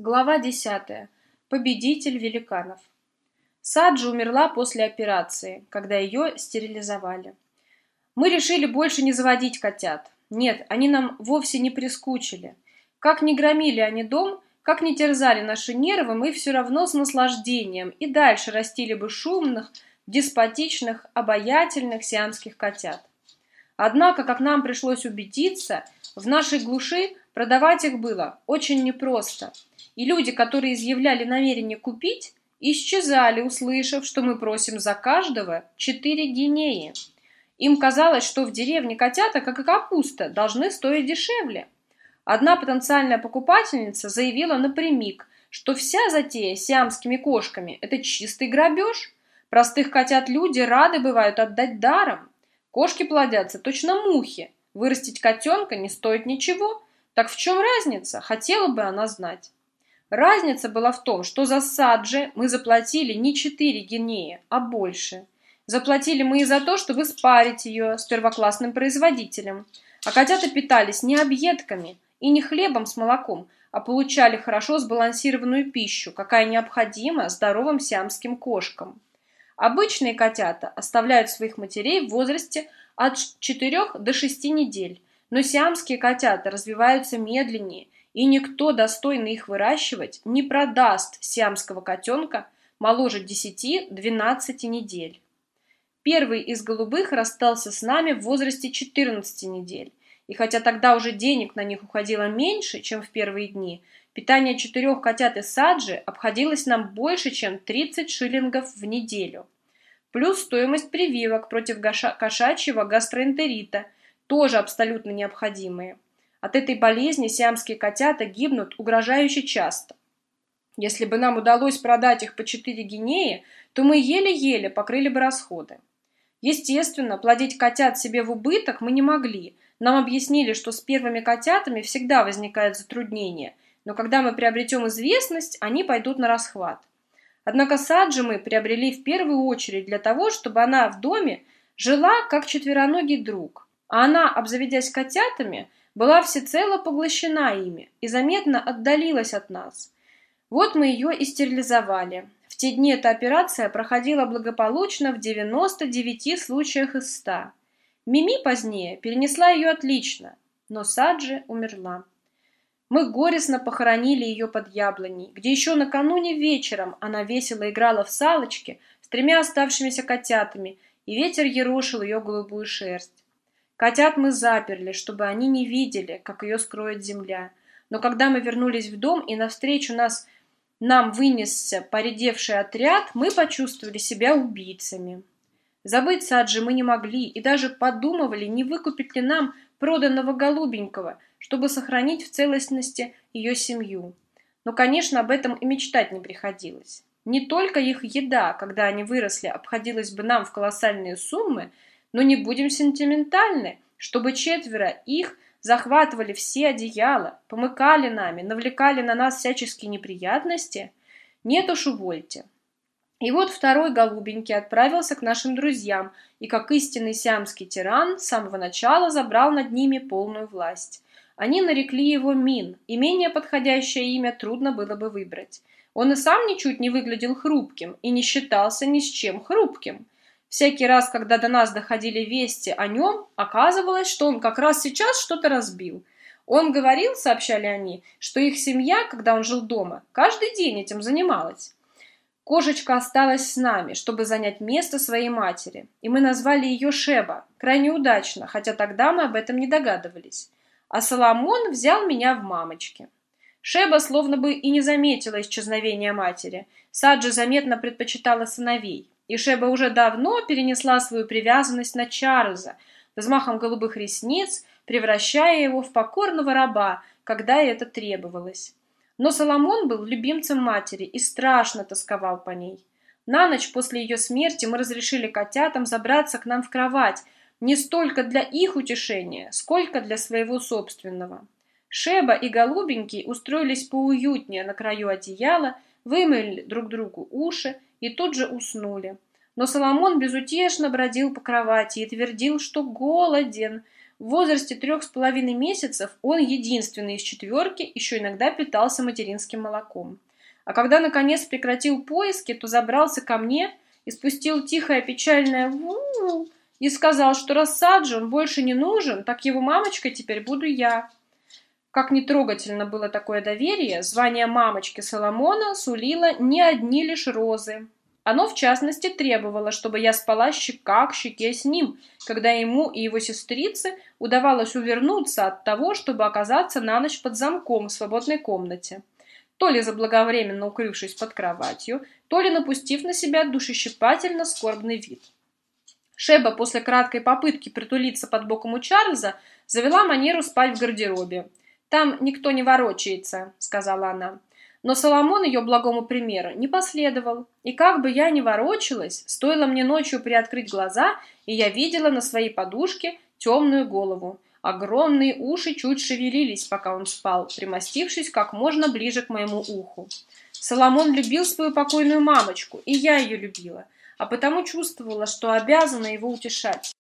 Глава 10. Победитель великанов. Саджи умерла после операции, когда ее стерилизовали. Мы решили больше не заводить котят. Нет, они нам вовсе не прискучили. Как ни громили они дом, как ни терзали наши нервы, мы все равно с наслаждением и дальше растили бы шумных, деспотичных, обаятельных сиамских котят. Однако, как нам пришлось убедиться, в нашей глуши продавать их было очень непросто – и люди, которые изъявляли намерение купить, исчезали, услышав, что мы просим за каждого четыре гинеи. Им казалось, что в деревне котята, как и капуста, должны стоить дешевле. Одна потенциальная покупательница заявила напрямик, что вся затея с сиамскими кошками – это чистый грабеж. Простых котят люди рады бывают отдать даром. Кошки плодятся точно мухи. Вырастить котенка не стоит ничего. Так в чем разница? Хотела бы она знать. Разница была в том, что за саджи мы заплатили не 4 гинеи, а больше. Заплатили мы и за то, чтобы спарить ее с первоклассным производителем. А котята питались не объедками и не хлебом с молоком, а получали хорошо сбалансированную пищу, какая необходима здоровым сиамским кошкам. Обычные котята оставляют своих матерей в возрасте от 4 до 6 недель, но сиамские котята развиваются медленнее – и никто, достойный их выращивать, не продаст сиамского котенка моложе 10-12 недель. Первый из голубых расстался с нами в возрасте 14 недель, и хотя тогда уже денег на них уходило меньше, чем в первые дни, питание четырех котят из саджи обходилось нам больше, чем 30 шиллингов в неделю. Плюс стоимость прививок против кошачьего гастроэнтерита, тоже абсолютно необходимые – от этой болезни сиамские котята гибнут угрожающе часто. Если бы нам удалось продать их по 4 гинеи, то мы еле-еле покрыли бы расходы. Естественно, плодить котят себе в убыток мы не могли. Нам объяснили, что с первыми котятами всегда возникает затруднение, но когда мы приобретем известность, они пойдут на расхват. Однако Саджи мы приобрели в первую очередь для того, чтобы она в доме жила как четвероногий друг, а она, обзаведясь котятами, была всецело поглощена ими и заметно отдалилась от нас. Вот мы ее и стерилизовали. В те дни эта операция проходила благополучно в 99 случаях из 100. Мими позднее перенесла ее отлично, но Саджи умерла. Мы горестно похоронили ее под яблоней, где еще накануне вечером она весело играла в салочки с тремя оставшимися котятами, и ветер ерошил ее голубую шерсть. Котят мы заперли, чтобы они не видели, как ее скроет земля. Но когда мы вернулись в дом и навстречу нас нам вынесся поредевший отряд, мы почувствовали себя убийцами. Забыть Саджи мы не могли и даже подумывали, не выкупить ли нам проданного голубенького, чтобы сохранить в целостности ее семью. Но, конечно, об этом и мечтать не приходилось. Не только их еда, когда они выросли, обходилась бы нам в колоссальные суммы – но не будем сентиментальны, чтобы четверо их захватывали все одеяла, помыкали нами, навлекали на нас всяческие неприятности. Нет уж, увольте. И вот второй голубенький отправился к нашим друзьям и, как истинный сиамский тиран, с самого начала забрал над ними полную власть. Они нарекли его Мин, и менее подходящее имя трудно было бы выбрать. Он и сам ничуть не выглядел хрупким и не считался ни с чем хрупким – Всякий раз, когда до нас доходили вести о нем, оказывалось, что он как раз сейчас что-то разбил. Он говорил, сообщали они, что их семья, когда он жил дома, каждый день этим занималась. Кошечка осталась с нами, чтобы занять место своей матери, и мы назвали ее Шеба, крайне удачно, хотя тогда мы об этом не догадывались. А Соломон взял меня в мамочки. Шеба словно бы и не заметила исчезновения матери. Саджи заметно предпочитала сыновей. И Шеба уже давно перенесла свою привязанность на Чарльза, взмахом голубых ресниц, превращая его в покорного раба, когда это требовалось. Но Соломон был любимцем матери и страшно тосковал по ней. На ночь после ее смерти мы разрешили котятам забраться к нам в кровать, не столько для их утешения, сколько для своего собственного. Шеба и Голубенький устроились поуютнее на краю одеяла, вымыли друг другу уши и тут же уснули. Но Соломон безутешно бродил по кровати и твердил, что голоден. В возрасте трех с половиной месяцев он единственный из четверки еще иногда питался материнским молоком. А когда наконец прекратил поиски, то забрался ко мне и спустил тихое печальное «ву» и сказал, что раз Саджон больше не нужен, так его мамочкой теперь буду я. Как нетрогательно было такое доверие, звание мамочки Соломона сулило не одни лишь розы. Оно, в частности, требовало, чтобы я спала щека к щеке с ним, когда ему и его сестрице удавалось увернуться от того, чтобы оказаться на ночь под замком в свободной комнате. То ли заблаговременно укрывшись под кроватью, то ли напустив на себя душещипательно скорбный вид. Шеба после краткой попытки притулиться под боком у Чарльза завела манеру спать в гардеробе. «Там никто не ворочается», — сказала она. Но Соломон ее благому примеру не последовал, и как бы я ни ворочалась, стоило мне ночью приоткрыть глаза, и я видела на своей подушке темную голову. Огромные уши чуть шевелились, пока он спал, примостившись как можно ближе к моему уху. Соломон любил свою покойную мамочку, и я ее любила, а потому чувствовала, что обязана его утешать.